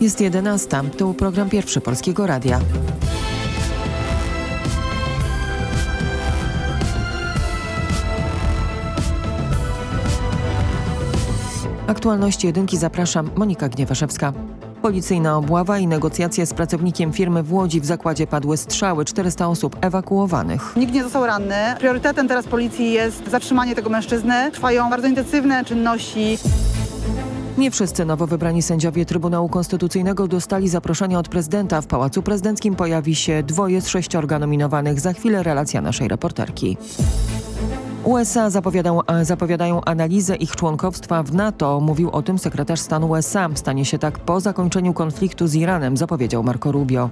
Jest 11. To program pierwszy Polskiego Radia. Aktualności jedynki zapraszam Monika Gniewaszewska. Policyjna obława i negocjacje z pracownikiem firmy w Łodzi w zakładzie padły strzały. 400 osób ewakuowanych. Nikt nie został ranny. Priorytetem teraz policji jest zatrzymanie tego mężczyzny. Trwają bardzo intensywne czynności. Nie wszyscy nowo wybrani sędziowie Trybunału Konstytucyjnego dostali zaproszenia od prezydenta. W Pałacu Prezydenckim pojawi się dwoje z sześciorga nominowanych. Za chwilę relacja naszej reporterki. USA zapowiadają, zapowiadają analizę ich członkowstwa w NATO. Mówił o tym sekretarz stanu USA. Stanie się tak po zakończeniu konfliktu z Iranem, zapowiedział Marco Rubio.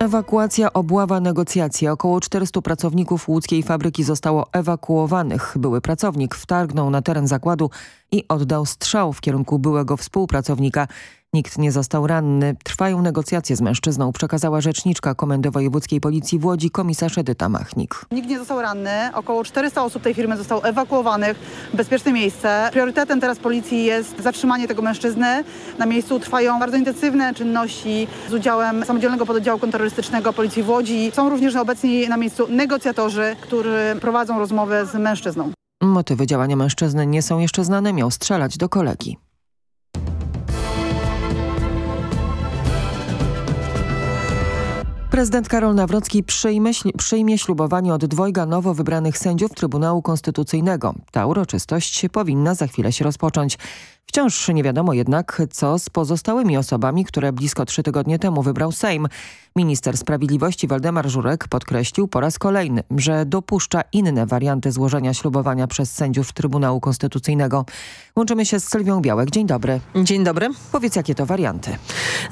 Ewakuacja, obława, negocjacje. Około 400 pracowników łódzkiej fabryki zostało ewakuowanych. Były pracownik wtargnął na teren zakładu i oddał strzał w kierunku byłego współpracownika. Nikt nie został ranny. Trwają negocjacje z mężczyzną, przekazała rzeczniczka Komendy Wojewódzkiej Policji w Łodzi komisarz Edyta Machnik. Nikt nie został ranny. Około 400 osób tej firmy zostało ewakuowanych w bezpieczne miejsce. Priorytetem teraz policji jest zatrzymanie tego mężczyzny. Na miejscu trwają bardzo intensywne czynności z udziałem samodzielnego pododdziału kontrterrorystycznego Policji w Łodzi. Są również obecni na miejscu negocjatorzy, którzy prowadzą rozmowę z mężczyzną. Motywy działania mężczyzny nie są jeszcze znane. Miał strzelać do kolegi. Prezydent Karol Nawrocki przyjmie, przyjmie ślubowanie od dwojga nowo wybranych sędziów Trybunału Konstytucyjnego. Ta uroczystość powinna za chwilę się rozpocząć. Wciąż nie wiadomo jednak, co z pozostałymi osobami, które blisko trzy tygodnie temu wybrał Sejm. Minister Sprawiedliwości Waldemar Żurek podkreślił po raz kolejny, że dopuszcza inne warianty złożenia ślubowania przez sędziów Trybunału Konstytucyjnego. Łączymy się z Sylwią Białek. Dzień dobry. Dzień dobry. Powiedz, jakie to warianty?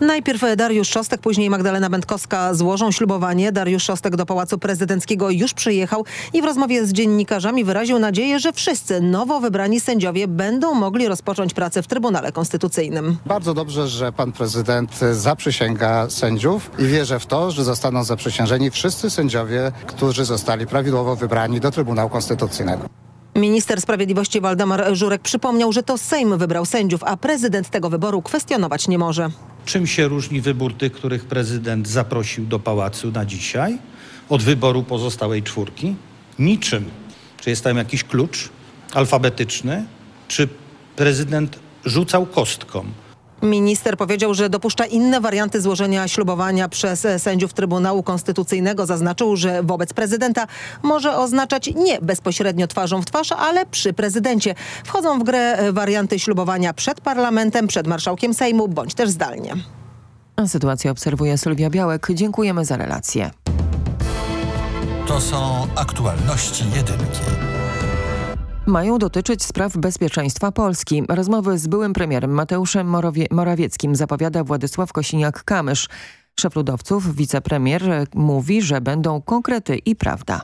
Najpierw Dariusz Szostek, później Magdalena Będkowska złożą ślubowanie. Dariusz Szostek do Pałacu Prezydenckiego już przyjechał i w rozmowie z dziennikarzami wyraził nadzieję, że wszyscy nowo wybrani sędziowie będą mogli rozpocząć pracę w Trybunale Konstytucyjnym. Bardzo dobrze, że pan prezydent zaprzysięga sędziów i wierzę w to, że zostaną zaprzysiężeni wszyscy sędziowie, którzy zostali prawidłowo wybrani do Trybunału Konstytucyjnego. Minister Sprawiedliwości Waldemar Żurek przypomniał, że to Sejm wybrał sędziów, a prezydent tego wyboru kwestionować nie może. Czym się różni wybór tych, których prezydent zaprosił do pałacu na dzisiaj od wyboru pozostałej czwórki? Niczym. Czy jest tam jakiś klucz alfabetyczny? Czy prezydent rzucał kostką? Minister powiedział, że dopuszcza inne warianty złożenia ślubowania przez sędziów Trybunału Konstytucyjnego. Zaznaczył, że wobec prezydenta może oznaczać nie bezpośrednio twarzą w twarz, ale przy prezydencie. Wchodzą w grę warianty ślubowania przed parlamentem, przed marszałkiem Sejmu bądź też zdalnie. Sytuację obserwuje Sylwia Białek. Dziękujemy za relację. To są aktualności jedynki mają dotyczyć spraw bezpieczeństwa Polski. Rozmowy z byłym premierem Mateuszem Morowie Morawieckim zapowiada Władysław Kosiniak-Kamysz. Szef ludowców, wicepremier, mówi, że będą konkrety i prawda.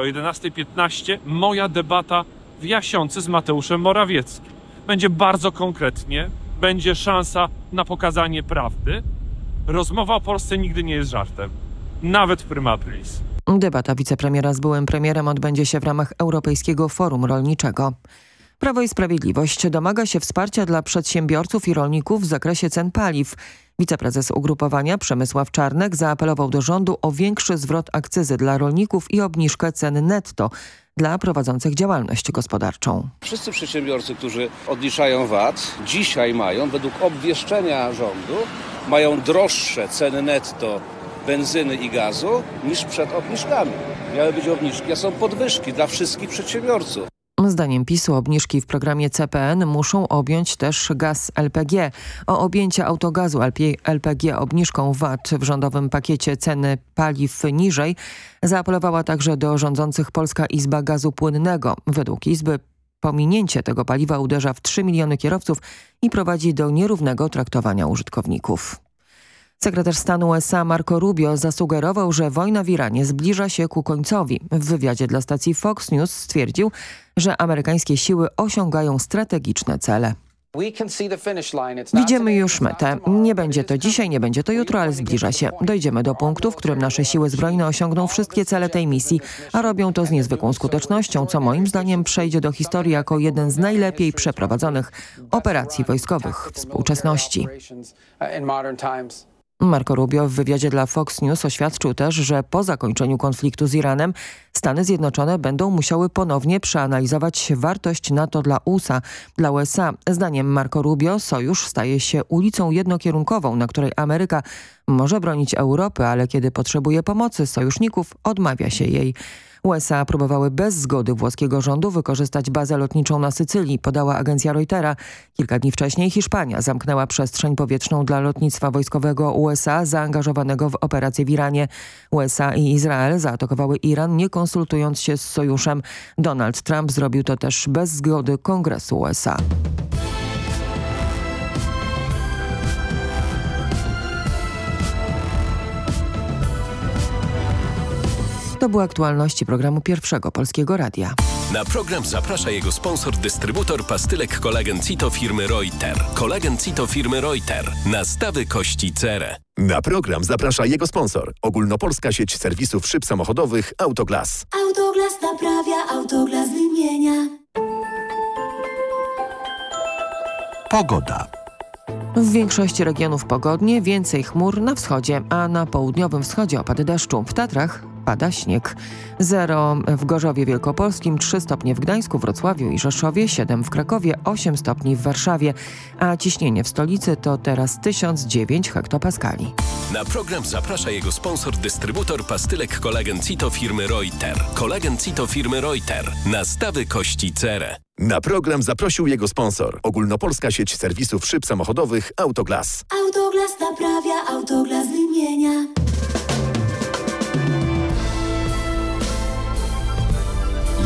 O 11.15 moja debata w Jasiący z Mateuszem Morawieckim. Będzie bardzo konkretnie, będzie szansa na pokazanie prawdy. Rozmowa o Polsce nigdy nie jest żartem, nawet prima aprilis. Debata wicepremiera z byłym premierem odbędzie się w ramach Europejskiego Forum Rolniczego. Prawo i Sprawiedliwość domaga się wsparcia dla przedsiębiorców i rolników w zakresie cen paliw. Wiceprezes ugrupowania Przemysław Czarnek zaapelował do rządu o większy zwrot akcyzy dla rolników i obniżkę cen netto dla prowadzących działalność gospodarczą. Wszyscy przedsiębiorcy, którzy odliczają VAT, dzisiaj mają, według obwieszczenia rządu, mają droższe ceny netto benzyny i gazu niż przed obniżkami. Miały być obniżki, a są podwyżki dla wszystkich przedsiębiorców. Zdaniem PiSu obniżki w programie CPN muszą objąć też gaz LPG. O objęcie autogazu LPG obniżką VAT w rządowym pakiecie ceny paliw niżej zaapelowała także do rządzących Polska Izba Gazu Płynnego. Według Izby pominięcie tego paliwa uderza w 3 miliony kierowców i prowadzi do nierównego traktowania użytkowników. Sekretarz stanu USA Marco Rubio zasugerował, że wojna w Iranie zbliża się ku końcowi. W wywiadzie dla stacji Fox News stwierdził, że amerykańskie siły osiągają strategiczne cele. Widzimy już metę. Nie będzie to dzisiaj, nie będzie to jutro, ale zbliża się. Dojdziemy do punktu, w którym nasze siły zbrojne osiągną wszystkie cele tej misji, a robią to z niezwykłą skutecznością, co moim zdaniem przejdzie do historii jako jeden z najlepiej przeprowadzonych operacji wojskowych współczesności. Marco Rubio w wywiadzie dla Fox News oświadczył też, że po zakończeniu konfliktu z Iranem Stany Zjednoczone będą musiały ponownie przeanalizować wartość NATO dla USA. Dla USA, zdaniem Marco Rubio, sojusz staje się ulicą jednokierunkową, na której Ameryka może bronić Europy, ale kiedy potrzebuje pomocy sojuszników, odmawia się jej. USA próbowały bez zgody włoskiego rządu wykorzystać bazę lotniczą na Sycylii, podała agencja Reutera. Kilka dni wcześniej Hiszpania zamknęła przestrzeń powietrzną dla lotnictwa wojskowego USA zaangażowanego w operację w Iranie. USA i Izrael zaatakowały Iran nie konsultując się z sojuszem. Donald Trump zrobił to też bez zgody Kongresu USA. To były aktualności programu Pierwszego Polskiego Radia. Na program zaprasza jego sponsor, dystrybutor pastylek kolagen Cito firmy Reuter. Kolagen Cito firmy Reuter. Nastawy kości cerę. Na program zaprasza jego sponsor. Ogólnopolska sieć serwisów szyb samochodowych Autoglas. Autoglas naprawia, Autoglas wymienia. Pogoda. W większości regionów pogodnie, więcej chmur na wschodzie, a na południowym wschodzie opady deszczu. W Tatrach pada śnieg. 0 w Gorzowie Wielkopolskim, 3 stopnie w Gdańsku, Wrocławiu i Rzeszowie, 7 w Krakowie, 8 stopni w Warszawie, a ciśnienie w stolicy to teraz 1009 hektopaskali. Na program zaprasza jego sponsor, dystrybutor pastylek kolagen Cito firmy Reuter. Kolagen Cito firmy Reuter. Nastawy kości cerę. Na program zaprosił jego sponsor. Ogólnopolska sieć serwisów szyb samochodowych Autoglas. Autoglas naprawia, Autoglas wymienia.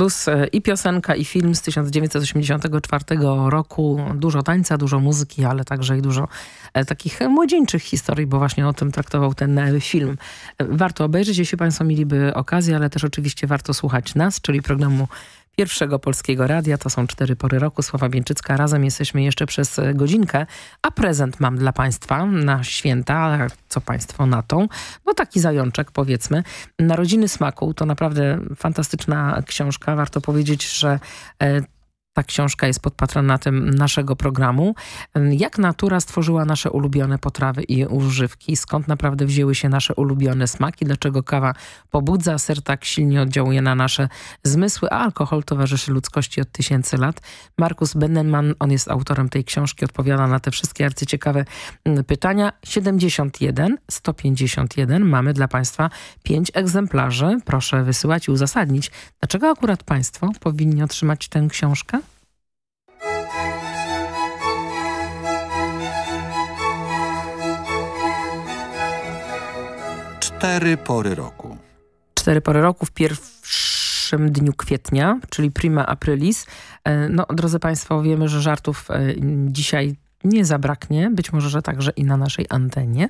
Footloose e, i piosenka, i film z 1984 roku. Dużo tańca, dużo muzyki, ale także i dużo e, takich młodzieńczych historii, bo właśnie o tym traktował ten e, film. Warto obejrzeć, jeśli Państwo mieliby okazję, ale też oczywiście warto słuchać nas, czyli programu pierwszego polskiego radia. To są cztery pory roku. Sława Bieńczycka. Razem jesteśmy jeszcze przez godzinkę. A prezent mam dla Państwa na święta. Co Państwo na tą? No taki zajączek powiedzmy. Narodziny smaku to naprawdę fantastyczna książka. Warto powiedzieć, że e, ta książka jest pod patronatem naszego programu. Jak natura stworzyła nasze ulubione potrawy i używki? Skąd naprawdę wzięły się nasze ulubione smaki? Dlaczego kawa pobudza, ser tak silnie oddziałuje na nasze zmysły, a alkohol towarzyszy ludzkości od tysięcy lat? Markus Benneman, on jest autorem tej książki, odpowiada na te wszystkie arcyciekawe mm, pytania. 71 151 mamy dla Państwa pięć egzemplarzy. Proszę wysyłać i uzasadnić, dlaczego akurat Państwo powinni otrzymać tę książkę? Cztery pory roku. Cztery pory roku w pierwszym dniu kwietnia, czyli prima aprilis. E, no, drodzy Państwo, wiemy, że żartów e, dzisiaj nie zabraknie. Być może, że także i na naszej antenie.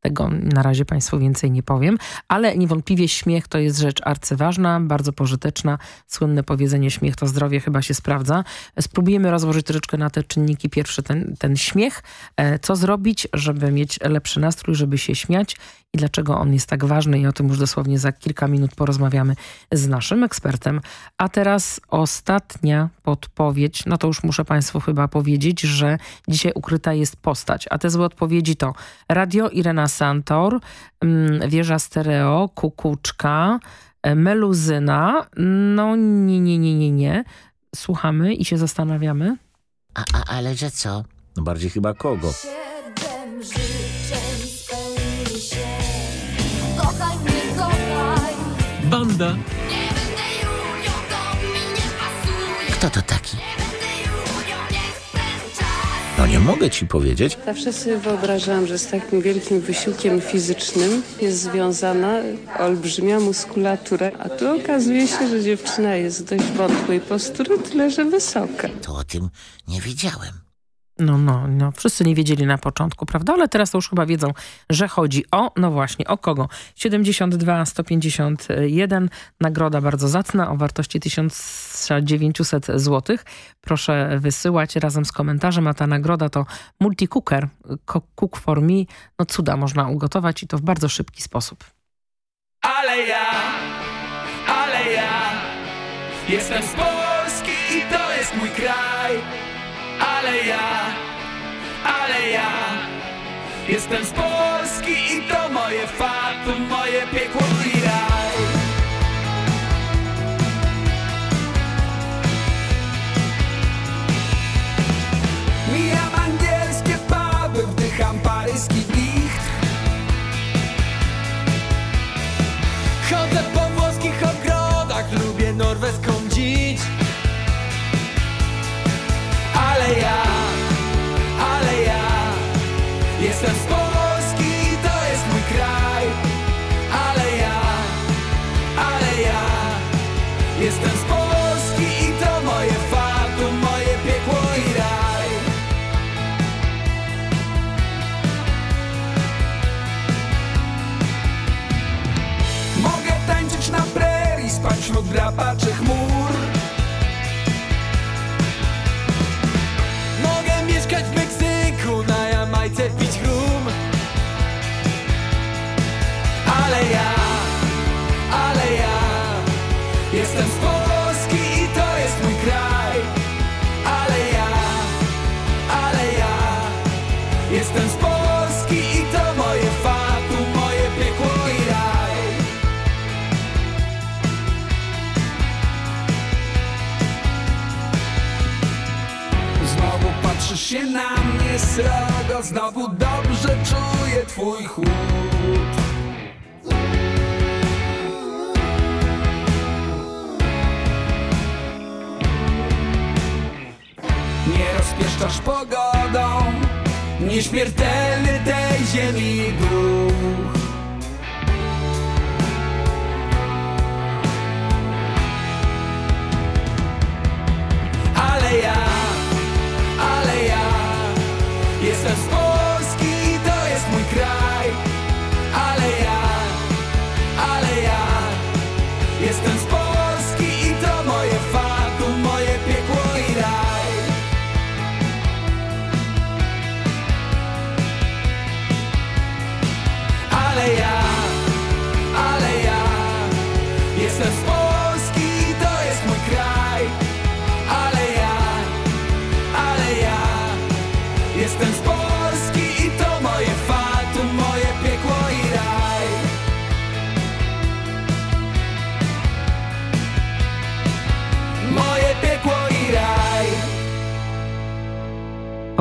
Tego na razie Państwu więcej nie powiem, ale niewątpliwie śmiech to jest rzecz arcyważna, bardzo pożyteczna. Słynne powiedzenie śmiech to zdrowie chyba się sprawdza. Spróbujemy rozłożyć troszeczkę na te czynniki pierwsze ten, ten śmiech. E, co zrobić, żeby mieć lepszy nastrój, żeby się śmiać i dlaczego on jest tak ważny i o tym już dosłownie za kilka minut porozmawiamy z naszym ekspertem. A teraz ostatnia podpowiedź, no to już muszę Państwu chyba powiedzieć, że dzisiaj ukryta jest postać, a te złe odpowiedzi to Radio Irena Santor, mm, wieża stereo, kukuczka, e, meluzyna, no nie, nie, nie, nie, nie. Słuchamy i się zastanawiamy. A, a ale że co? No bardziej chyba kogo? Banda. Kto to taki? No nie mogę ci powiedzieć. Zawsze sobie wyobrażałam, że z takim wielkim wysiłkiem fizycznym jest związana olbrzymia muskulatura, a tu okazuje się, że dziewczyna jest dość wątłej postury, tyle że wysoka. To o tym nie wiedziałem. No, no, no, wszyscy nie wiedzieli na początku, prawda? Ale teraz to już chyba wiedzą, że chodzi o, no właśnie, o kogo? 72 151, nagroda bardzo zacna o wartości 1900 zł. Proszę wysyłać razem z komentarzem, a ta nagroda to multi-cooker, cook for me. No cuda można ugotować i to w bardzo szybki sposób. Ale ja, ale ja, jestem z Polski i to jest mój kraj ale ja, Jestem z Polski i to moje fatum, moje piekło wśród drapaczy chmur. Znowu dobrze czuję twój chłód Nie rozpieszczasz pogodą Nieśmiertelny tej ziemi duch. Ale ja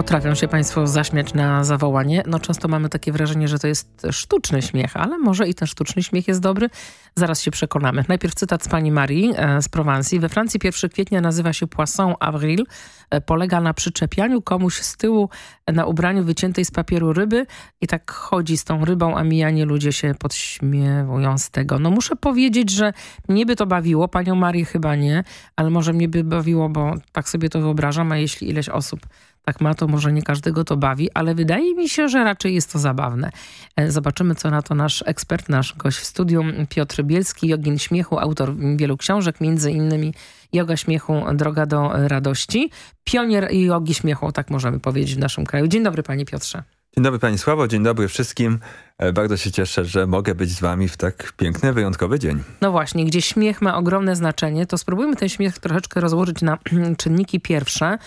Potrafią się Państwo zaśmiać na zawołanie. No często mamy takie wrażenie, że to jest sztuczny śmiech, ale może i ten sztuczny śmiech jest dobry. Zaraz się przekonamy. Najpierw cytat z pani Marii e, z Prowansji. We Francji 1 kwietnia nazywa się Poisson Avril. E, Polega na przyczepianiu komuś z tyłu na ubraniu wyciętej z papieru ryby i tak chodzi z tą rybą, a mijanie ludzie się podśmiewują z tego. No muszę powiedzieć, że mnie by to bawiło, panią Marię chyba nie, ale może mnie by bawiło, bo tak sobie to wyobrażam, a jeśli ileś osób tak ma, to może nie każdego to bawi, ale wydaje mi się, że raczej jest to zabawne. E, Zobaczymy, co na to nasz ekspert, nasz gość w studium, Piotr Bielski, jogin śmiechu, autor wielu książek, między innymi Yoga śmiechu, droga do radości. Pionier jogi śmiechu, tak możemy powiedzieć w naszym kraju. Dzień dobry, panie Piotrze. Dzień dobry Pani Sławo, dzień dobry wszystkim. E, Bardzo się cieszę, że mogę być z Wami w tak piękny, wyjątkowy dzień. No właśnie, gdzie śmiech ma ogromne znaczenie, to spróbujmy ten śmiech troszeczkę rozłożyć na czynniki pierwsze.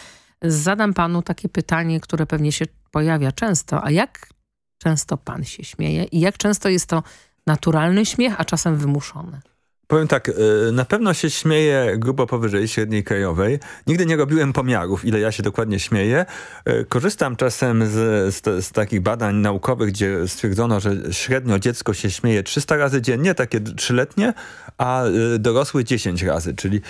Zadam panu takie pytanie, które pewnie się pojawia często. A jak często pan się śmieje i jak często jest to naturalny śmiech, a czasem wymuszony? Powiem tak, e, na pewno się śmieję grubo powyżej średniej krajowej. Nigdy nie robiłem pomiarów, ile ja się dokładnie śmieję. E, Korzystam czasem z, z, z takich badań naukowych, gdzie stwierdzono, że średnio dziecko się śmieje 300 razy dziennie, takie trzyletnie, a e, dorosły 10 razy, czyli...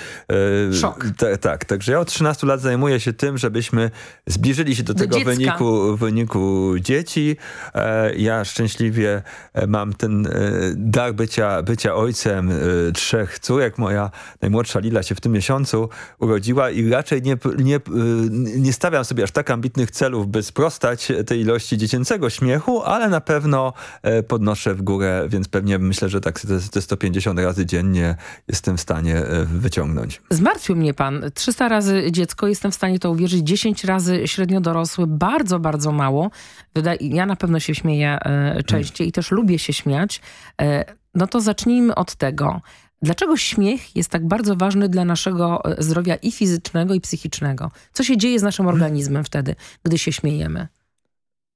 Szok. ta- tak, także ja od 13 lat zajmuję się tym, żebyśmy zbliżyli się do, Do tego dziecka. wyniku, wyniku dzieci. E, Ja szczęśliwie e, mam ten e, dar bycia, bycia ojcem trzech córek. Moja najmłodsza Lila się w tym miesiącu urodziła i raczej nie, nie, e, nie stawiam sobie aż tak ambitnych celów, by sprostać tej ilości dziecięcego śmiechu, ale na pewno e, podnoszę w górę, więc pewnie myślę, że tak te, te 150 razy dziennie jestem w stanie e, wyciągnąć. Zmartwił mnie pan. 300 razy dziecko, jestem w stanie to uwierzyć. 10 razy średnio dorosły, bardzo, bardzo mało. Ja na pewno się śmieję e, częściej i też lubię się śmiać. No to zacznijmy od tego. Dlaczego śmiech jest tak bardzo ważny dla naszego e, zdrowia i fizycznego, i psychicznego? Co się dzieje z naszym organizmem wtedy, gdy się śmiejemy?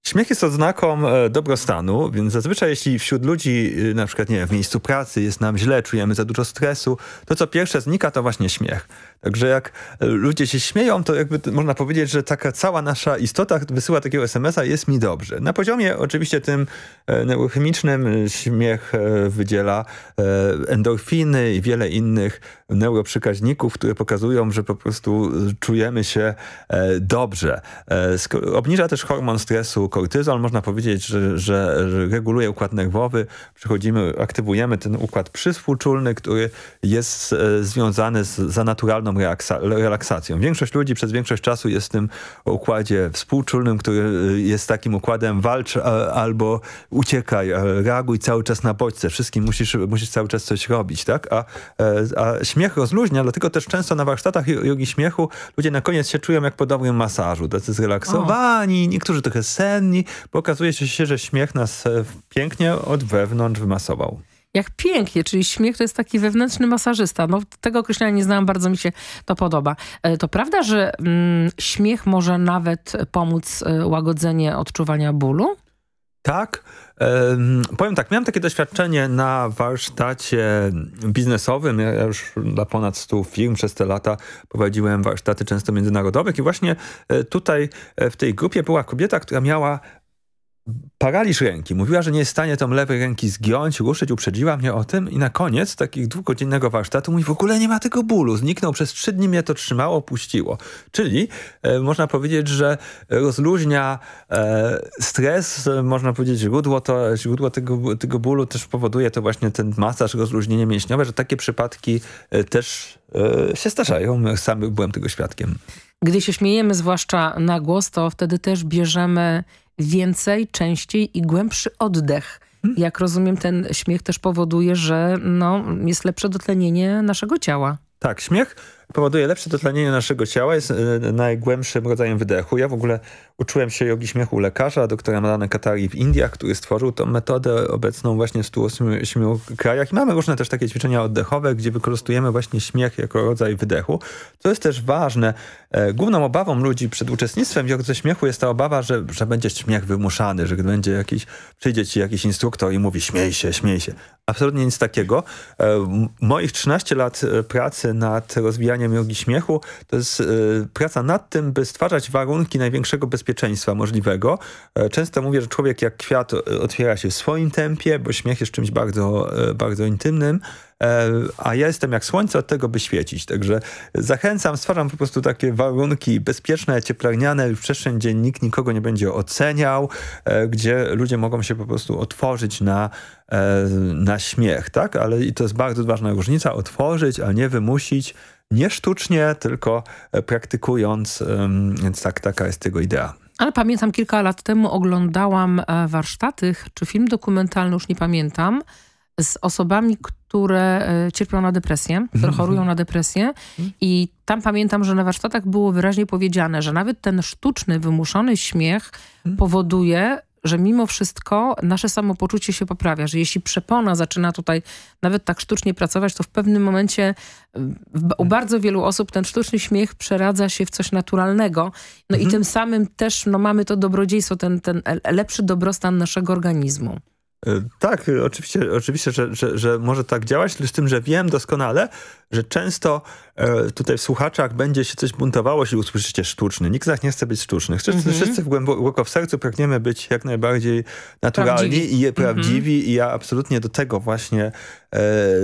Śmiech jest oznaką e, dobrostanu, więc zazwyczaj jeśli wśród ludzi, y, na przykład nie wiem, w miejscu pracy jest nam źle, czujemy za dużo stresu, to co pierwsze znika to właśnie śmiech. Także jak e, ludzie się śmieją, to jakby można powiedzieć, że taka cała nasza istota wysyła takiego SMS-a, jest mi dobrze. Na poziomie oczywiście tym e, neurochemicznym y, śmiech e, wydziela e, endorfiny i wiele innych neuroprzekaźników, które pokazują, że po prostu czujemy się e, dobrze. E, obniża też hormon stresu kortyzol. Można powiedzieć, że, że, reguluje układ nerwowy. Przechodzimy, aktywujemy ten układ przyspółczulny, który jest e, związany z za naturalną reaksa- relaksacją. Większość ludzi przez większość czasu jest w tym układzie współczulnym, który e, jest takim układem walcz albo uciekaj, reaguj cały czas na bodźce. Wszystkim musisz, musisz cały czas coś robić, tak? A, e, a śmiech rozluźnia, dlatego też często na warsztatach jo- jogi śmiechu ludzie na koniec się czują jak po dobrym masażu, tacy zrelaksowani, niektórzy trochę senni, bo okazuje się, że śmiech nas e, pięknie od wewnątrz wymasował. Jak pięknie, czyli śmiech to jest taki wewnętrzny masażysta. No, tego określenia nie znałam, bardzo mi się to podoba. E, To prawda, że mm, śmiech może nawet pomóc e, łagodzenie odczuwania bólu? Tak. Em, powiem tak, miałem takie doświadczenie na warsztacie biznesowym. Ja już dla ponad 100 firm przez te lata prowadziłem warsztaty często międzynarodowych i właśnie e, tutaj w tej grupie była kobieta, która miała paraliż ręki. Mówiła, że nie jest w stanie tą lewej ręki zgiąć, ruszyć, uprzedziła mnie o tym i na koniec takich dwugodzinnego warsztatu mówi, w ogóle nie ma tego bólu. Zniknął przez trzy dni, mnie to trzymało, puściło. Czyli e, można powiedzieć, że rozluźnia e, stres, e, można powiedzieć źródło, to, źródło tego, tego bólu też powoduje to właśnie ten masaż, rozluźnienie mięśniowe, że takie przypadki e, też e, się zdarzają. Sam byłem tego świadkiem. Gdy się śmiejemy, zwłaszcza na głos, to wtedy też bierzemy więcej, częściej i głębszy oddech. Jak rozumiem, ten śmiech też powoduje, że no, jest lepsze dotlenienie naszego ciała. Tak, śmiech powoduje lepsze dotlenienie naszego ciała, jest e, najgłębszym rodzajem wydechu. Ja w ogóle uczyłem się jogi śmiechu u lekarza, doktora Marana Katari w Indiach, który stworzył tą metodę obecną właśnie w 108 krajach. I mamy różne też takie ćwiczenia oddechowe, gdzie wykorzystujemy właśnie śmiech jako rodzaj wydechu. Co jest też ważne, e, główną obawą ludzi przed uczestnictwem w jodze śmiechu jest ta obawa, że, że będzie śmiech wymuszany, że będzie jakiś, przyjdzie ci jakiś instruktor i mówi śmiej się, śmiej się. Absolutnie nic takiego. E, moich 13 lat pracy nad rozwijaniem ściąganie miłogi śmiechu, to jest praca nad tym, by stwarzać warunki największego bezpieczeństwa możliwego. Często mówię, że człowiek jak kwiat otwiera się w swoim tempie, bo śmiech jest czymś bardzo, bardzo intymnym, E, a ja jestem jak słońce od tego, by świecić. Także zachęcam, stwarzam po prostu takie warunki bezpieczne, cieplarniane, przestrzeń, gdzie nikt nikogo nie będzie oceniał, e, gdzie ludzie mogą się po prostu otworzyć na, e, na śmiech, tak? Ale to jest bardzo ważna różnica, otworzyć, a nie wymusić, nie sztucznie, tylko praktykując, więc tak, taka jest tego idea. Ale pamiętam, kilka lat temu oglądałam warsztaty, czy film dokumentalny, już nie pamiętam, z osobami, które e, cierpią na depresję, które mhm. chorują na depresję i tam pamiętam, że na warsztatach było wyraźnie powiedziane, że nawet ten sztuczny, wymuszony śmiech mhm. powoduje, że mimo wszystko nasze samopoczucie się poprawia, że jeśli przepona zaczyna tutaj nawet tak sztucznie pracować, to w pewnym momencie w, u bardzo wielu osób ten sztuczny śmiech przeradza się w coś naturalnego. No mhm. i tym samym też no, mamy to dobrodziejstwo, ten, ten lepszy dobrostan naszego organizmu. E, tak, oczywiście, oczywiście że, że, że może tak działać, z tym, że wiem doskonale, że często tutaj w słuchaczach będzie się coś buntowało, jeśli usłyszycie sztuczny. Nikt z nas nie chce być sztuczny. Wszyscy, mm -hmm. wszyscy głęboko w sercu pragniemy być jak najbardziej naturalni prawdziwi. i prawdziwi mm -hmm. i ja absolutnie do tego właśnie e,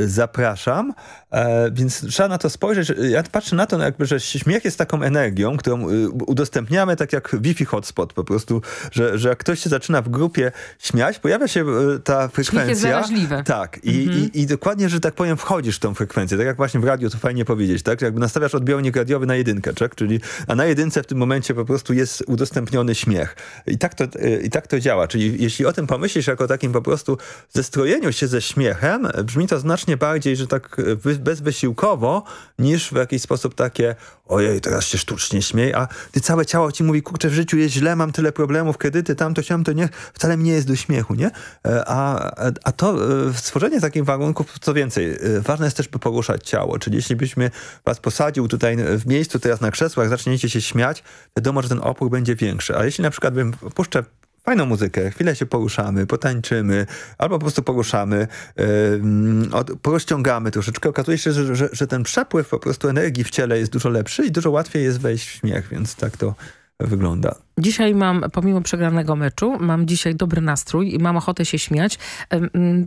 zapraszam. E, więc trzeba na to spojrzeć. Ja patrzę na to, no jakby, że śmiech jest taką energią, którą y, udostępniamy tak jak Wi-Fi hotspot po prostu, że, że jak ktoś się zaczyna w grupie śmiać, pojawia się y, ta frekwencja. Śmiech jest zaraźliwy. Tak. I, mm -hmm. i, I dokładnie, że tak powiem, wchodzisz w tą frekwencję. Tak jak właśnie właśnie w radiu to fajnie powiedzieć, tak? Jakby nastawiasz odbiornik radiowy na jedynkę, tak? Czyli, a na jedynce w tym momencie po prostu jest udostępniony śmiech. I tak to, i tak to działa. Czyli jeśli o tym pomyślisz jako takim po prostu zestrojeniu się ze śmiechem, brzmi to znacznie bardziej, że tak bezwysiłkowo, niż w jakiś sposób takie ojej, teraz się sztucznie śmiej, a ty całe ciało ci mówi, kurczę, w życiu jest źle, mam tyle problemów, kredyty, tamto, to nie, wcale mi nie jest do śmiechu, nie? E, a, a to e, stworzenie takich warunków, co więcej, e, ważne jest też, by poruszać ciało, czyli jeśli byśmy was posadził tutaj w miejscu, teraz na krzesłach, zaczniecie się śmiać, wiadomo, że ten opór będzie większy, a jeśli na przykład bym puszczę fajną muzykę, chwilę się poruszamy, potańczymy, albo po prostu poruszamy, yy, porozciągamy troszeczkę. Okazuje się, że, że, że ten przepływ po prostu energii w ciele jest dużo lepszy i dużo łatwiej jest wejść w śmiech, więc tak to wygląda. Dzisiaj mam, pomimo przegranego meczu, mam dzisiaj dobry nastrój i mam ochotę się śmiać.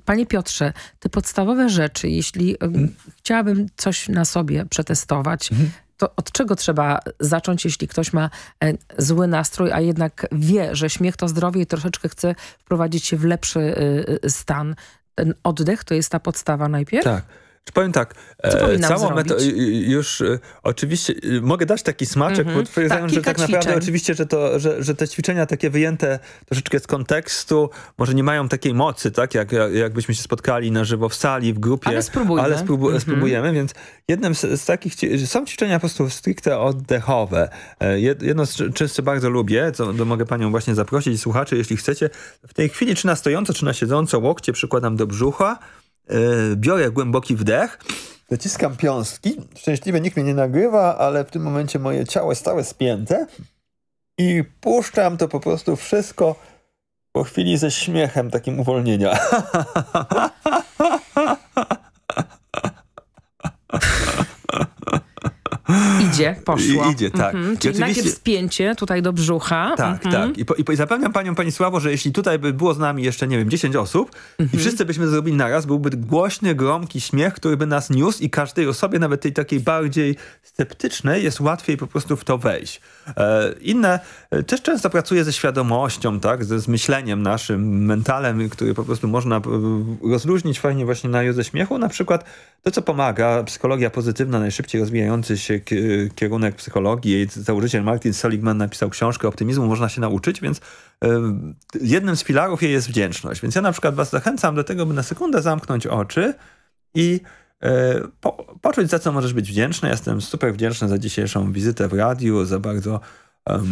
Panie Piotrze, te podstawowe rzeczy, jeśli hmm. chciałabym coś na sobie przetestować, hmm to od czego trzeba zacząć, jeśli ktoś ma e, zły nastrój, a jednak wie, że śmiech to zdrowie i troszeczkę chce wprowadzić się w lepszy e, e, stan? Ten oddech to jest ta podstawa najpierw? Tak. Powiem tak, e, całą metodę już e, oczywiście e, mogę dać taki smaczek, mm -hmm. bo tak, że tak naprawdę ćwiczeń. oczywiście, że, to, że, że te ćwiczenia takie wyjęte troszeczkę z kontekstu, może nie mają takiej mocy, tak, jak, jakbyśmy się spotkali na żywo w sali, w grupie, ale, spróbujmy. ale sprób mm -hmm. spróbujemy, więc jednym z, z, takich, są ćwiczenia po prostu stricte oddechowe. Jedno z czym bardzo lubię, co to mogę panią właśnie zaprosić, słuchaczy, jeśli chcecie, w tej chwili czy na stojąco, czy na siedząco łokcie przykładam do brzucha, E, biorę głęboki wdech, dociskam piąstki. Szczęśliwie nikt mnie nie nagrywa, ale w tym momencie moje ciało jest stałe spięte i puszczam to po prostu wszystko po chwili ze śmiechem takim uwolnienia. Idzie, poszło. I, idzie, tak. Mhm. Czyli oczywiście... najpierw spięcie tutaj do brzucha. Tak, mhm. tak. I, po, i, po, I zapewniam panią, pani Sławo, że jeśli tutaj by było z nami jeszcze, nie wiem, 10 osób mhm. i wszyscy byśmy zrobili naraz, byłby głośny, gromki śmiech, który by nas niósł i każdej osobie, nawet tej takiej bardziej sceptycznej, jest łatwiej po prostu w to wejść. E, inne, e, też często pracuję ze świadomością, tak, ze, z myśleniem naszym, mentalem, który po prostu można e, rozluźnić fajnie właśnie na ze śmiechu. Na przykład to, co pomaga, psychologia pozytywna, najszybciej rozwijający się kierunek psychologii. Jej założyciel Martin Seligman napisał książkę Optymizmu można się nauczyć, więc jednym z filarów jej jest wdzięczność. Więc ja na przykład was zachęcam do tego, by na sekundę zamknąć oczy i po, poczuć, za co możesz być wdzięczny. Jestem super wdzięczny za dzisiejszą wizytę w radiu, za bardzo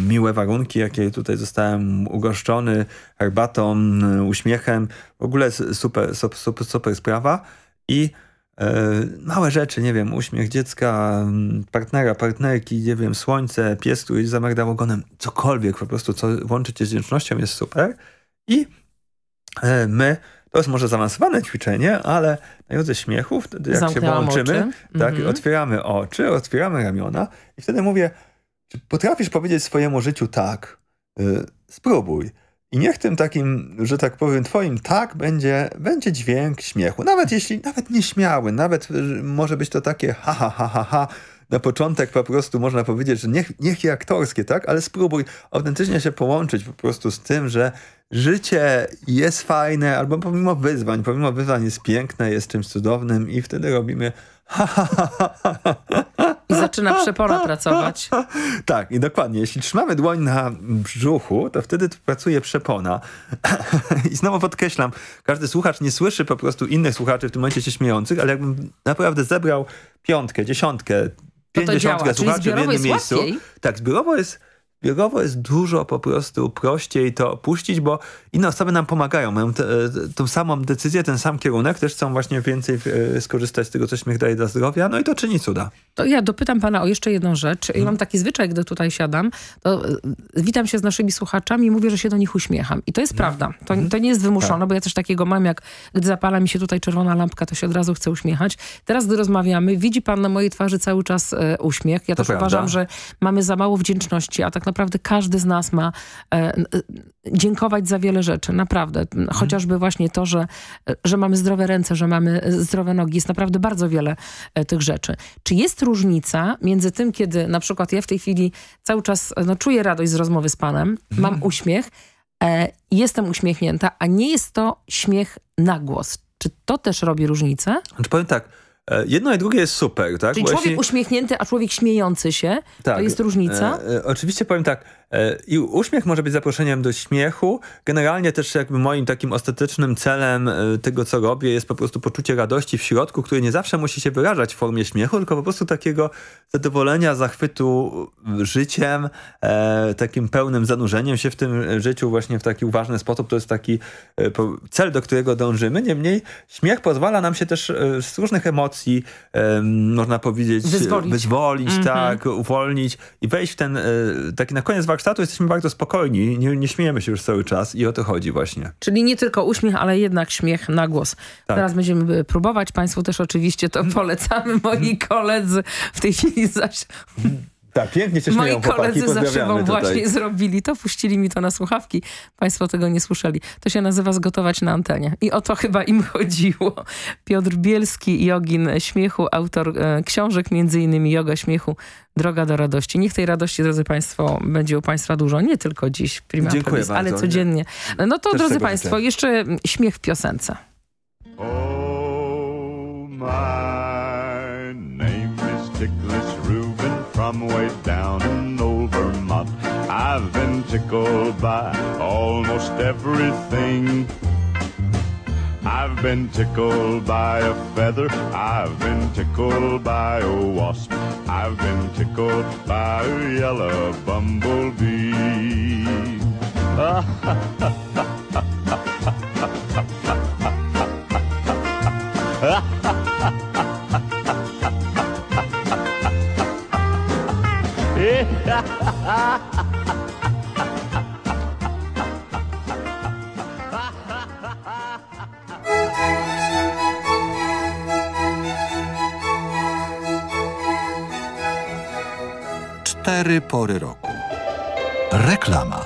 miłe warunki, jakie tutaj zostałem ugoszczony, herbatą, uśmiechem. W ogóle super, super, super, sprawa. I E, małe rzeczy, nie wiem, uśmiech dziecka, partnera, partnerki, nie wiem, słońce, pies, który zamerda ogonem, cokolwiek po prostu, co łączy cię z wdzięcznością jest super. I e, my To jest może zaawansowane ćwiczenie, ale na jodze śmiechu, wtedy jak Zamknęłam się połączymy, oczy. tak, Mhm. otwieramy oczy, otwieramy ramiona i wtedy mówię, czy potrafisz powiedzieć swojemu życiu tak? Y, spróbuj. I niech tym takim, że tak powiem, twoim tak będzie, będzie dźwięk śmiechu. Nawet jeśli, nawet nieśmiały, nawet y, może być to takie ha, ha, ha, ha, ha. Na początek po prostu można powiedzieć, że niech, niech i aktorskie, tak? Ale spróbuj autentycznie się połączyć po prostu z tym, że życie jest fajne, albo pomimo wyzwań, pomimo wyzwań jest piękne, jest czymś cudownym i wtedy robimy ha, ha, ha, ha, ha, ha. I zaczyna przepora pracować. Tak, i dokładnie. Jeśli trzymamy dłoń na brzuchu, to wtedy pracuje przepona. I znowu podkreślam, każdy słuchacz nie słyszy po prostu innych słuchaczy w tym momencie się śmiejących, ale jakbym naprawdę zebrał piątkę, dziesiątkę, pięćdziesiątkę działa, czyli słuchaczy w jednym miejscu. łatwiej? Tak, zbiorowo jest Zbiorowo jest dużo po prostu prościej to opuścić, bo inne osoby nam pomagają. Mają te, tą samą decyzję, ten sam kierunek, też chcą właśnie więcej e, skorzystać z tego, co śmiech daje dla zdrowia. No i to czyni cuda. To ja dopytam pana o jeszcze jedną rzecz. Ja mam taki zwyczaj, gdy tutaj siadam, to y, witam się z naszymi słuchaczami i mówię, że się do nich uśmiecham. I to jest prawda. To, to nie jest wymuszone, bo ja też takiego mam, jak gdy zapala mi się tutaj czerwona lampka, to się od razu chcę uśmiechać. Teraz, gdy rozmawiamy, widzi pan na mojej twarzy cały czas e, uśmiech. Ja To też prawda. uważam, że mamy za mało wdzięczności, a tak naprawdę każdy z nas ma e, e, dziękować za wiele rzeczy. Naprawdę. Chociażby właśnie to, że, że mamy zdrowe ręce, że mamy zdrowe nogi. Jest naprawdę bardzo wiele e, tych rzeczy. Czy jest różnica między tym, kiedy na przykład ja w tej chwili cały czas no, czuję radość z rozmowy z panem, mam uśmiech, e, jestem uśmiechnięta, a nie jest to śmiech na głos. Czy to też robi różnicę? Znaczy powiem tak, e, jedno i drugie jest super, tak? Czyli Bo człowiek jeśli- uśmiechnięty, a człowiek śmiejący się, to Tak. jest różnica? E, e, oczywiście powiem tak, e, i uśmiech może być zaproszeniem do śmiechu. Generalnie też jakby moim takim ostatecznym celem e, tego, co robię, jest po prostu poczucie radości w środku, które nie zawsze musi się wyrażać w formie śmiechu, tylko po prostu takiego zadowolenia, zachwytu życiem, e, takim pełnym zanurzeniem się w tym życiu właśnie w taki uważny sposób. To jest taki e, cel, do którego dążymy. Niemniej śmiech pozwala nam się też e, z różnych emocji, e, można powiedzieć, Wyzwolić. wyzwolić Mhm. tak, uwolnić i wejść w ten, e, taki na koniec warsztatu jesteśmy bardzo spokojni, nie, nie śmiejemy się już cały czas i o to chodzi właśnie. Czyli nie tylko uśmiech, ale jednak śmiech na głos. Tak. Teraz będziemy próbować. Państwu też oczywiście to polecamy. Moi koledzy w tej chwili zaś... Tak, pięknie się Moi śmieją chłopaki, koledzy za pozdrawiamy szybą tutaj. właśnie zrobili to, puścili mi to na słuchawki. Państwo tego nie słyszeli. To się nazywa zgotować na antenie. I o to chyba im chodziło. Piotr Bielski, jogin śmiechu, autor e, książek, między innymi Yoga śmiechu, Droga do radości. Niech tej radości, drodzy Państwo, będzie u Państwa dużo. Nie tylko dziś, prima Dziękuję Aprilis, ale bardzo. codziennie. No to, Też drodzy Państwo, życzę. jeszcze śmiech w piosence. My from way down in old Vermont. I've been tickled by almost everything. I've been tickled by a feather. I've been tickled by a wasp. I've been tickled by a yellow bumblebee. Cztery pory roku. Reklama.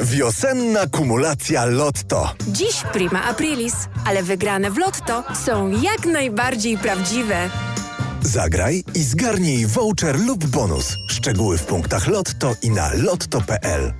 Wiosenna kumulacja Lotto. Dziś prima aprilis, ale wygrane w Lotto są jak najbardziej prawdziwe. Zagraj i zgarnij voucher lub bonus. Szczegóły w punktach Lotto i na lotto.pl.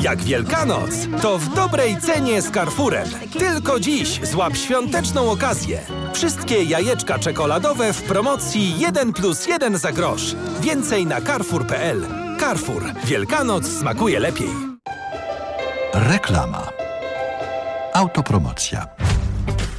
Jak Wielkanoc, to w dobrej cenie z Carrefourem. Tylko dziś złap świąteczną okazję. Wszystkie jajeczka czekoladowe w promocji 1 plus 1 za grosz. Więcej na carrefour.pl. Carrefour. Wielkanoc smakuje lepiej. Reklama. Autopromocja.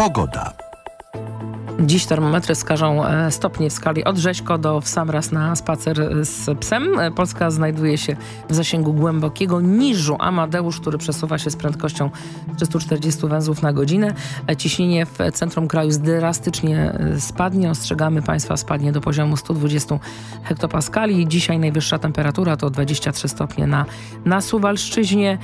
Pogoda. Dziś termometry wskażą e, stopnie w skali od rzeźko do w sam raz na spacer z psem. E, Polska znajduje się w zasięgu głębokiego niżu Amadeusz, który przesuwa się z prędkością 340 węzłów na godzinę. E, Ciśnienie w centrum kraju drastycznie spadnie. Ostrzegamy Państwa, spadnie do poziomu 120 hektopaskali. Dzisiaj najwyższa temperatura to 23 stopnie na, na Suwalszczyźnie.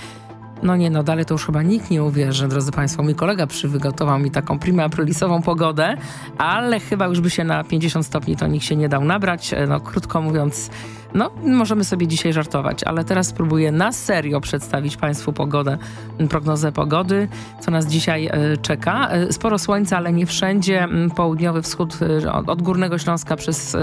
No nie, no dalej to już chyba nikt nie uwierzy, drodzy Państwo. Mój kolega przygotował mi taką prima aprilisową pogodę, ale chyba już by się na 50 stopni to nikt się nie dał nabrać. No krótko mówiąc, no możemy sobie dzisiaj żartować, ale teraz spróbuję na serio przedstawić Państwu pogodę, prognozę pogody, co nas dzisiaj e, czeka. E, Sporo słońca, ale nie wszędzie. Południowy wschód e, od, Górnego Śląska przez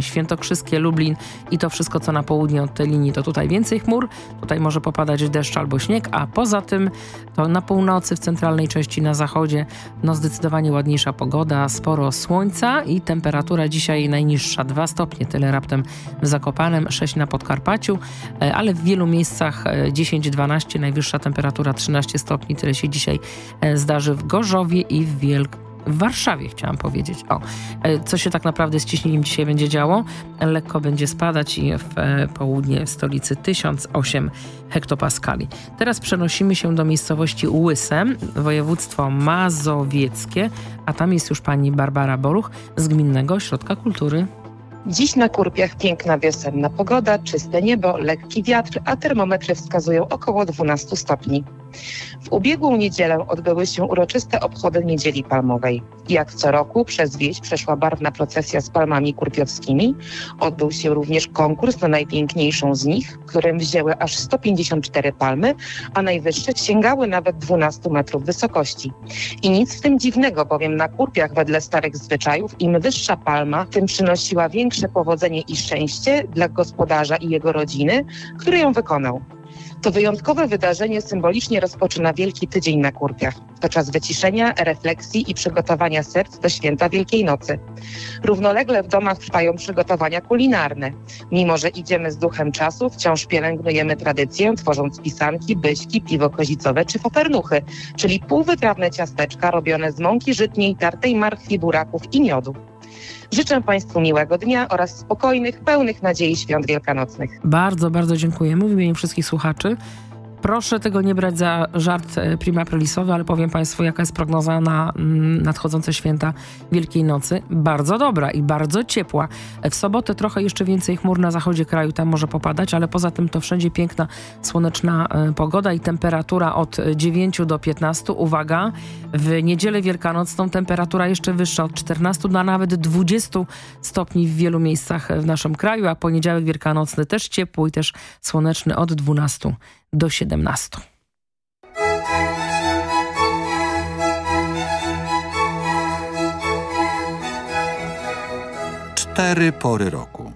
Świętokrzyskie, Lublin i to wszystko, co na południe od tej linii, to tutaj więcej chmur. Tutaj może popadać deszcz albo śnieg, a poza tym to na północy, w centralnej części, na zachodzie, no zdecydowanie ładniejsza pogoda, sporo słońca i temperatura dzisiaj najniższa 2 stopnie, tyle raptem w Zakopanem, 6 na Podkarpaciu, e, ale w wielu miejscach e, 10-12, najwyższa temperatura 13 stopni, tyle się dzisiaj e, zdarzy w Gorzowie i w Wielk w Warszawie chciałam powiedzieć. O, e, co się tak naprawdę z ciśnieniem dzisiaj będzie działo? Lekko będzie spadać i w e, południe w stolicy 1008 hektopaskali. Teraz przenosimy się do miejscowości Łyse, województwo mazowieckie, a tam jest już pani Barbara Boluch z Gminnego Ośrodka Kultury. Dziś na Kurpiach piękna wiosenna pogoda, czyste niebo, lekki wiatr, a termometry wskazują około 12 stopni. W ubiegłą niedzielę odbyły się uroczyste obchody Niedzieli Palmowej. Jak co roku przez wieś przeszła barwna procesja z palmami kurpiowskimi. Odbył się również konkurs na najpiękniejszą z nich, w którym wzięły aż 154 palmy, a najwyższe sięgały nawet 12 metrów wysokości. I nic w tym dziwnego, bowiem na Kurpiach wedle starych zwyczajów im wyższa palma, tym przynosiła większe powodzenie i szczęście dla gospodarza i jego rodziny, który ją wykonał. To wyjątkowe wydarzenie symbolicznie rozpoczyna Wielki Tydzień na Kurpiach. To czas wyciszenia, refleksji i przygotowania serc do święta Wielkiej Nocy. Równolegle w domach trwają przygotowania kulinarne. Mimo, że idziemy z duchem czasu, wciąż pielęgnujemy tradycję, tworząc pisanki, byśki, piwo kozicowe czy popernuchy, czyli półwytrawne ciasteczka robione z mąki żytniej, tartej marchwi, buraków i miodu. Życzę Państwu miłego dnia oraz spokojnych, pełnych nadziei świąt wielkanocnych. Bardzo, bardzo dziękujemy w imieniu wszystkich słuchaczy. Proszę tego nie brać za żart e, prima aprilisowy, ale powiem Państwu, jaka jest prognoza na mm, nadchodzące święta Wielkiej Nocy. Bardzo dobra i bardzo ciepła. W sobotę trochę jeszcze więcej chmur na zachodzie kraju, tam może popadać, ale poza tym to wszędzie piękna, słoneczna e, pogoda i temperatura od 9 do 15. Uwaga, w niedzielę wielkanocną temperatura jeszcze wyższa, od 14 do nawet 20 stopni w wielu miejscach w naszym kraju, a poniedziałek wielkanocny też ciepły i też słoneczny od 12 do 17. Cztery pory roku.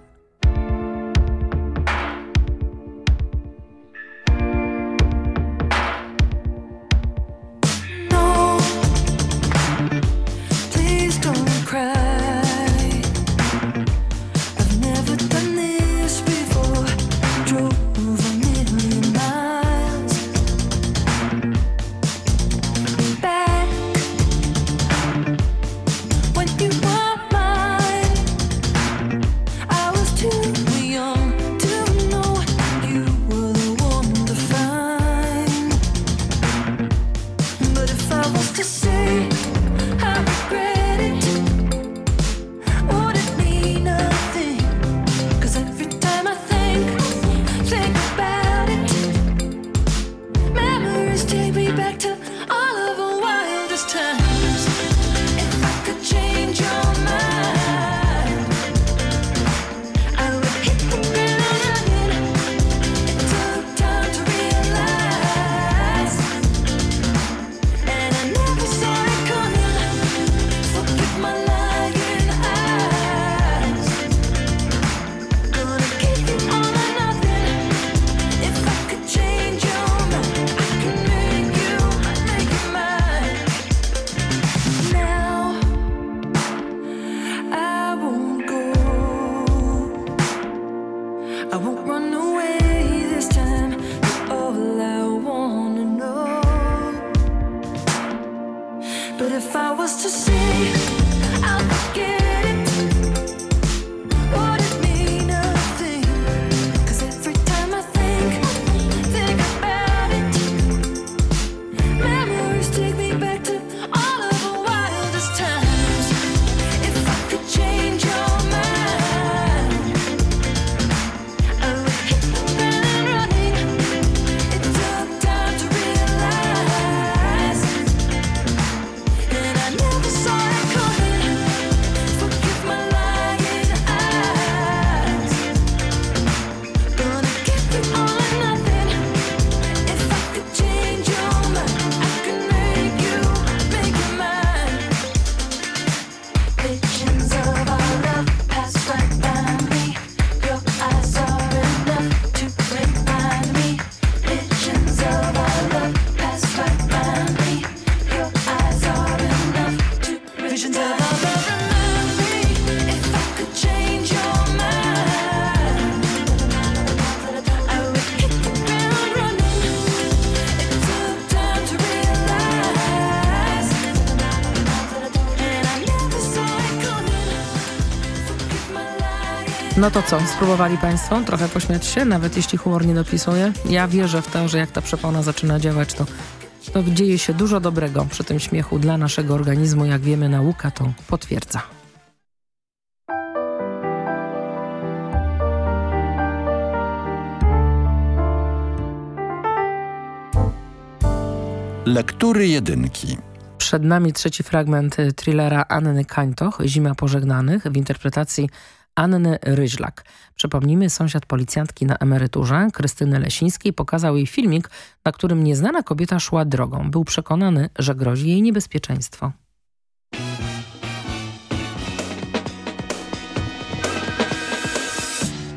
No to co, spróbowali Państwo trochę pośmiać się, nawet jeśli humor nie dopisuje? Ja wierzę w to, że jak ta przepona zaczyna działać, to, to dzieje się dużo dobrego przy tym śmiechu dla naszego organizmu. Jak wiemy, nauka to potwierdza. Lektury jedynki. Przed nami trzeci fragment thrillera Anny Kańtoch, Zima Pożegnanych w interpretacji Anny Ryźlak. Przypomnijmy, sąsiad policjantki na emeryturze, Krystyny Lesińskiej, pokazał jej filmik, na którym nieznana kobieta szła drogą. Był przekonany, że grozi jej niebezpieczeństwo.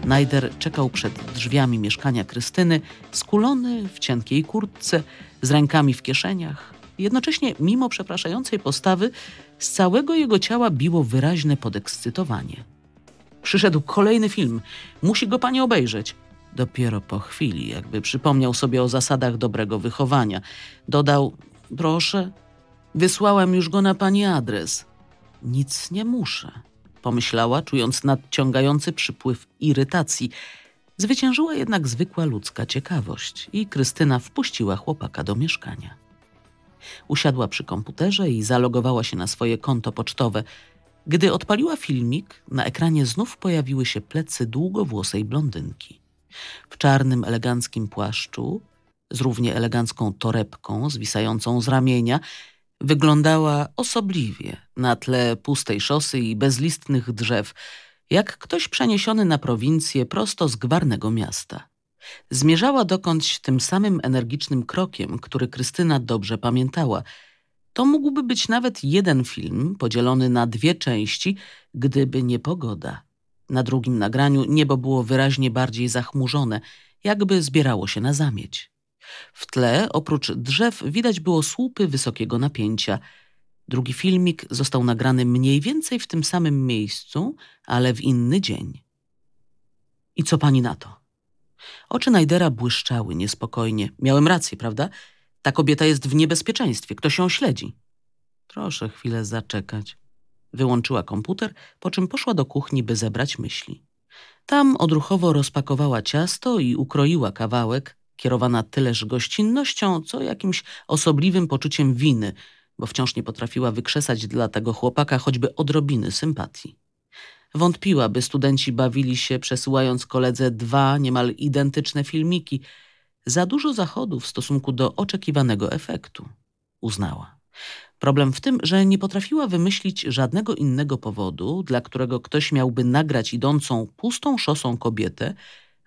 Najder czekał przed drzwiami mieszkania Krystyny, skulony w cienkiej kurtce, z rękami w kieszeniach. Jednocześnie, mimo przepraszającej postawy, z całego jego ciała biło wyraźne podekscytowanie. Przyszedł kolejny film. Musi go pani obejrzeć. Dopiero po chwili, jakby przypomniał sobie o zasadach dobrego wychowania. Dodał, proszę, wysłałem już go na pani adres. Nic nie muszę, pomyślała, czując nadciągający przypływ irytacji. Zwyciężyła jednak zwykła ludzka ciekawość i Krystyna wpuściła chłopaka do mieszkania. Usiadła przy komputerze i zalogowała się na swoje konto pocztowe – gdy odpaliła filmik, na ekranie znów pojawiły się plecy długowłosej blondynki. W czarnym, eleganckim płaszczu, z równie elegancką torebką zwisającą z ramienia, wyglądała osobliwie na tle pustej szosy i bezlistnych drzew, jak ktoś przeniesiony na prowincję prosto z gwarnego miasta. Zmierzała dokądś tym samym energicznym krokiem, który Krystyna dobrze pamiętała – to mógłby być nawet jeden film podzielony na dwie części, gdyby nie pogoda. Na drugim nagraniu niebo było wyraźnie bardziej zachmurzone, jakby zbierało się na zamieć. W tle, oprócz drzew, widać było słupy wysokiego napięcia. Drugi filmik został nagrany mniej więcej w tym samym miejscu, ale w inny dzień. I co pani na to? Oczy Najdera błyszczały niespokojnie. Miałem rację, prawda? Ta kobieta jest w niebezpieczeństwie. Ktoś ją śledzi. Proszę chwilę zaczekać. Wyłączyła komputer, po czym poszła do kuchni, by zebrać myśli. Tam odruchowo rozpakowała ciasto i ukroiła kawałek, kierowana tyleż gościnnością, co jakimś osobliwym poczuciem winy, bo wciąż nie potrafiła wykrzesać dla tego chłopaka choćby odrobiny sympatii. Wątpiła, by studenci bawili się, przesyłając koledze dwa niemal identyczne filmiki – za dużo zachodu w stosunku do oczekiwanego efektu, uznała. Problem w tym, że nie potrafiła wymyślić żadnego innego powodu, dla którego ktoś miałby nagrać idącą pustą szosą kobietę,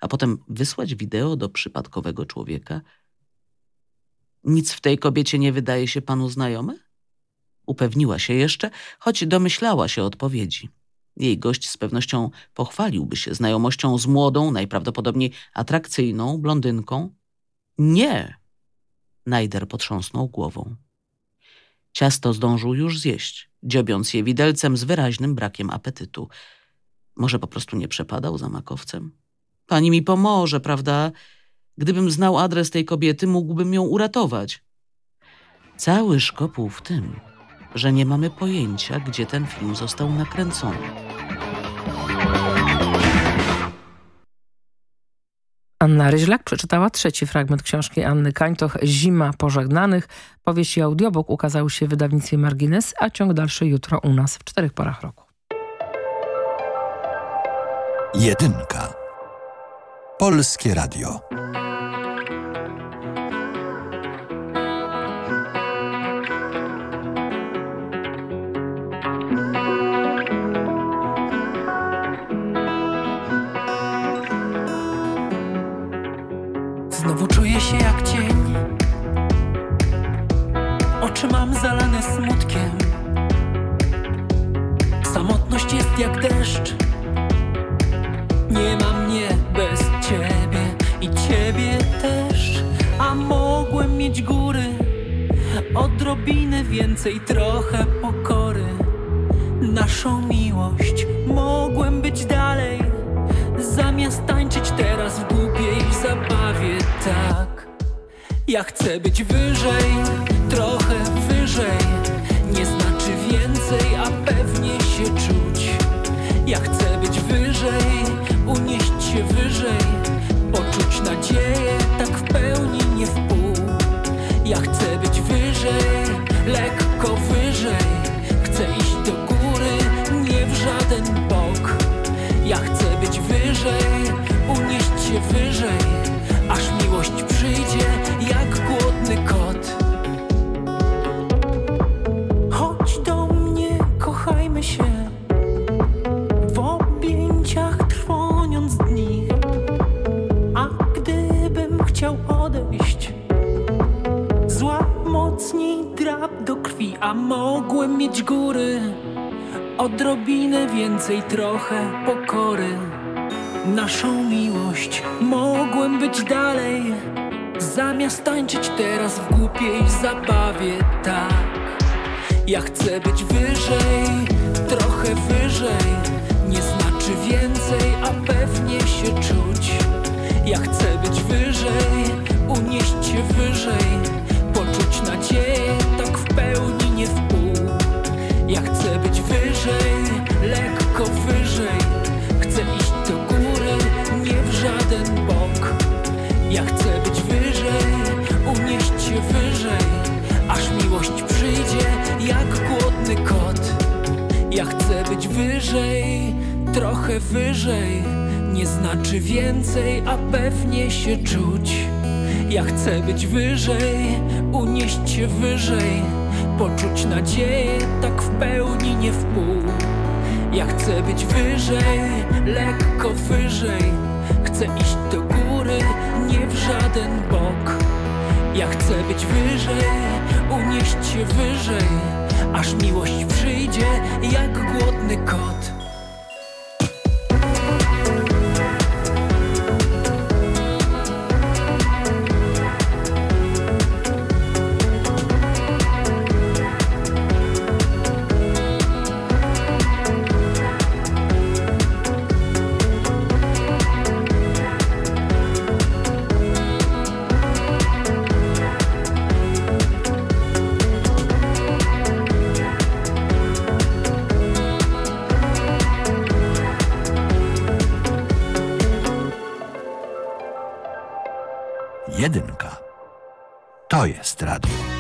a potem wysłać wideo do przypadkowego człowieka. Nic w tej kobiecie nie wydaje się panu znajome? Upewniła się jeszcze, choć domyślała się odpowiedzi. Jej gość z pewnością pochwaliłby się znajomością z młodą, najprawdopodobniej atrakcyjną blondynką, nie! Najder potrząsnął głową. Ciasto zdążył już zjeść, dziobiąc je widelcem z wyraźnym brakiem apetytu. Może po prostu nie przepadał za makowcem? Pani mi pomoże, prawda? Gdybym znał adres tej kobiety, mógłbym ją uratować. Cały szkopuł w tym, że nie mamy pojęcia, gdzie ten film został nakręcony. Anna Ryźlak przeczytała trzeci fragment książki Anny Kańtoch Zima Pożegnanych. Powieść i audiobook ukazał się w wydawnictwie Margines, a ciąg dalszy jutro u nas w czterech porach roku. Jedynka. Polskie Radio. Deszcz. Nie ma mnie bez ciebie i ciebie też A mogłem mieć góry. Odrobinę więcej, trochę pokory. Naszą miłość mogłem być dalej Zamiast tańczyć teraz w głupiej zabawie. Tak Ja chcę być wyżej, trochę wyżej. Nie znaczy więcej, a pewnie się czuć ja chcę być wyżej, unieść się wyżej, poczuć nadzieję. mieć góry. Odrobinę więcej, trochę pokory. Naszą miłość mogłem być dalej. Zamiast tańczyć teraz w głupiej zabawie, tak. Ja chcę być wyżej, trochę wyżej. Nie znaczy więcej, a pewnie się czuć. Ja chcę być wyżej, unieść się wyżej. Poczuć nadzieję, tak w pełni nie wpływ Chcę być wyżej, lekko wyżej. Chcę iść do góry, nie w żaden bok. Ja chcę być wyżej, unieść się wyżej. Aż miłość przyjdzie jak głodny kot. Ja chcę być wyżej, trochę wyżej. Nie znaczy więcej, a pewnie się czuć. Ja chcę być wyżej, unieść się wyżej poczuć nadzieję tak w pełni nie w pół. Ja chcę być wyżej, lekko wyżej. Chcę iść do góry, nie w żaden bok. Ja chcę być wyżej, unieść się wyżej, aż miłość przyjdzie jak głodny kot. Eldorado.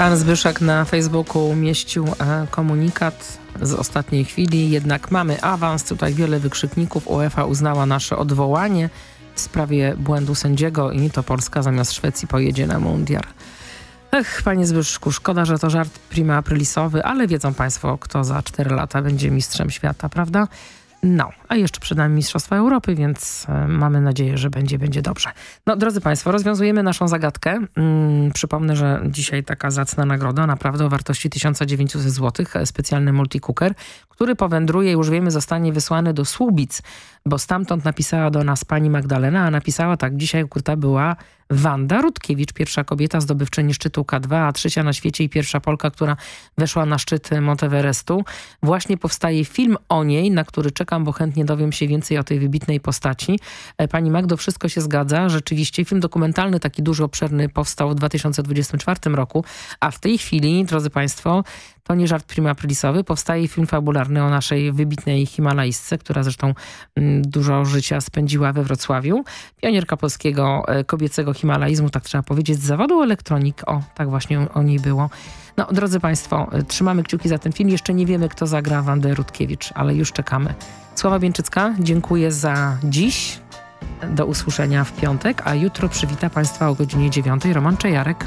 Pan Zbyszek na Facebooku umieścił e, komunikat z ostatniej chwili, jednak mamy awans. Tutaj wiele wykrzykników. UEFA uznała nasze odwołanie w sprawie błędu sędziego i to Polska zamiast Szwecji pojedzie na mundial. Ech, panie Zbyszku, szkoda, że to żart prima aprilisowy, ale wiedzą państwo, kto za 4 lata będzie mistrzem świata, prawda? No, a jeszcze przed nami Mistrzostwa Europy, więc e, mamy nadzieję, że będzie, będzie dobrze. No, drodzy Państwo, rozwiązujemy naszą zagadkę. Mm, przypomnę, że dzisiaj taka zacna nagroda, naprawdę o wartości 1900 zł, e, specjalny multicooker, który powędruje, już wiemy, zostanie wysłany do Słubic, bo stamtąd napisała do nas pani Magdalena, a napisała tak, dzisiaj ukryta była Wanda Rutkiewicz, pierwsza kobieta zdobywczyni szczytu K2, a trzecia na świecie i pierwsza Polka, która weszła na szczyt Monteverestu. Właśnie powstaje film o niej, na który czekam, bo chętnie dowiem się więcej o tej wybitnej postaci. E, Pani Magdo, wszystko się zgadza. Rzeczywiście film dokumentalny, taki duży, obszerny, powstał w 2024 roku, a w tej chwili, drodzy Państwo, to nie żart prima powstaje film fabularny o naszej wybitnej Himalajsce, która zresztą mm, dużo życia spędziła we Wrocławiu. Pionierka polskiego e, kobiecego himalaizmu, tak trzeba powiedzieć, z zawodu elektronik. O, tak właśnie o niej było. No, drodzy Państwo, e, trzymamy kciuki za ten film. Jeszcze nie wiemy, kto zagra Wandę Rutkiewicz, ale już czekamy. Sława Bieńczycka, dziękuję za dziś. Do usłyszenia w piątek, a jutro przywita Państwa o godzinie 9 Roman Czejarek.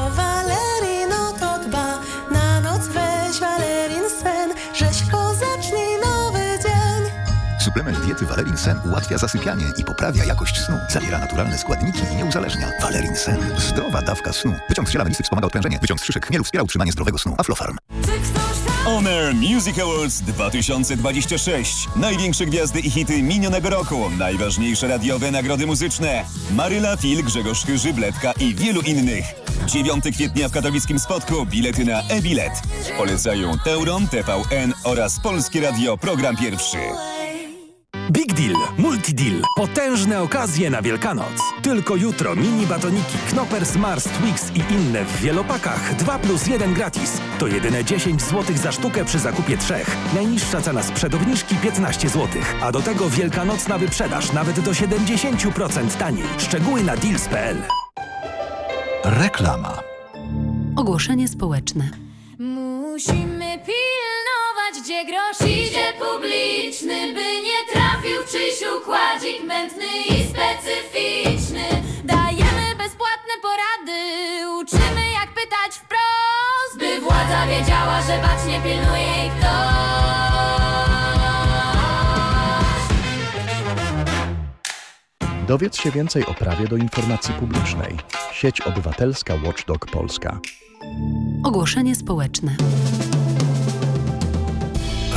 Suplement diety Valerin Sen ułatwia zasypianie i poprawia jakość snu. Zawiera naturalne składniki i nie uzależnia. Valerin Sen. Zdrowa dawka snu. Wyciąg z ziela wspomaga odprężenie. Wyciąg z szyszek chmielu wspiera utrzymanie zdrowego snu. Aflofarm. On Air Music Awards 2026. Największe gwiazdy i hity minionego roku. Najważniejsze radiowe nagrody muzyczne. Maryla, Fil, Grzegorz Chyży, Bledka i wielu innych. 9 kwietnia w katowickim spotku bilety na e-bilet. Polecają Teuron, TVN oraz Polskie Radio Program Pierwszy. Big Deal, Multi Deal. Potężne okazje na Wielkanoc. Tylko jutro mini batoniki Knoppers, Mars, Twix i inne w wielopakach 2 plus 1 gratis. To jedyne 10 zł za sztukę przy zakupie trzech. Najniższa cena sprzed obniżki 15 zł. A do tego wielkanocna wyprzedaż nawet do 70% taniej. Szczegóły na deals.pl. Reklama. Ogłoszenie społeczne. Musimy pilnować, gdzie grosz idzie trafił w czyjś układzik mętny i specyficzny. Dajemy bezpłatne porady, uczymy jak pytać wprost, by władza wiedziała, że bacznie pilnuje jej ktoś. Dowiedz się więcej o prawie do informacji publicznej. Sieć Obywatelska Watchdog Polska. Ogłoszenie społeczne.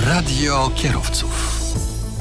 Radio kierowców.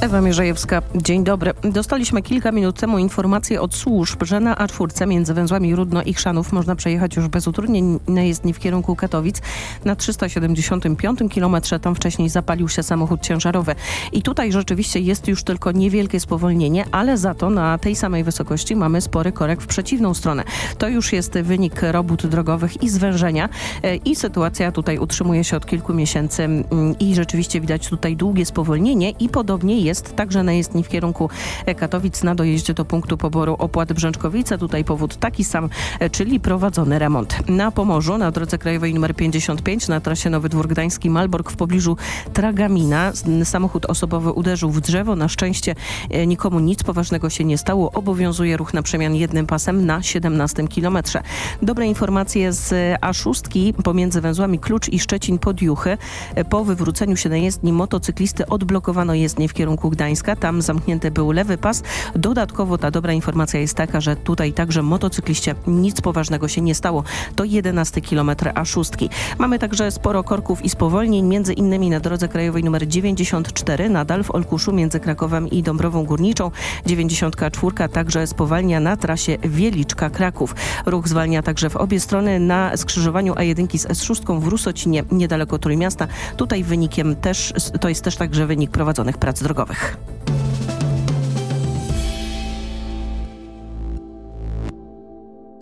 Ewa Mierzejewska, dzień dobry. Dostaliśmy kilka minut temu informację od służb, że na A4 między węzłami Rudno i Chrzanów można przejechać już bez utrudnień na jezdni w kierunku Katowic. Na 375 kilometrze tam wcześniej zapalił się samochód ciężarowy. I tutaj rzeczywiście jest już tylko niewielkie spowolnienie, ale za to na tej samej wysokości mamy spory korek w przeciwną stronę. To już jest wynik robót drogowych i zwężenia e, i sytuacja tutaj utrzymuje się od kilku miesięcy mm, i rzeczywiście widać tutaj długie spowolnienie i podobnie jest także na jezdni w kierunku Katowic na dojeździe do punktu poboru opłat Brzęczkowice. Tutaj powód taki sam, e, czyli prowadzony remont. Na Pomorzu, na drodze krajowej nr 55 na trasie Nowy Dwór Gdański Malbork w pobliżu Tragamina samochód osobowy uderzył w drzewo. Na szczęście e, nikomu nic poważnego się nie stało. Obowiązuje ruch na przemian jednym pasem na 17 kilometrze. Dobre informacje z A6 pomiędzy węzłami Klucz i Szczecin pod Juchy. E, Po wywróceniu się na jezdni motocyklisty odblokowano jezdnię w kierunku Gdańska. Tam zamknięty był lewy pas. Dodatkowo ta dobra informacja jest taka, że tutaj także motocykliście nic poważnego się nie stało. To 11 km A6. Mamy także sporo korków i spowolnień, między innymi na drodze krajowej nr 94 nadal w Olkuszu między Krakowem i Dąbrową Górniczą. 94 także spowalnia na trasie Wieliczka-Kraków. Ruch zwalnia także w obie strony na skrzyżowaniu A1 z S6 w Rusocinie niedaleko Trójmiasta. Tutaj wynikiem też, to jest też także wynik prowadzonych prac drogowych.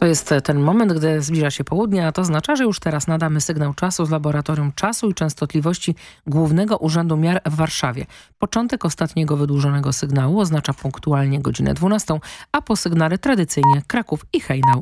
To jest ten moment, gdy zbliża się południe, a to oznacza, że już teraz nadamy sygnał czasu z Laboratorium Czasu i Częstotliwości Głównego Urzędu Miar w Warszawie. Początek ostatniego wydłużonego sygnału oznacza punktualnie godzinę 12, a po sygnale tradycyjnie Kraków i Hejnał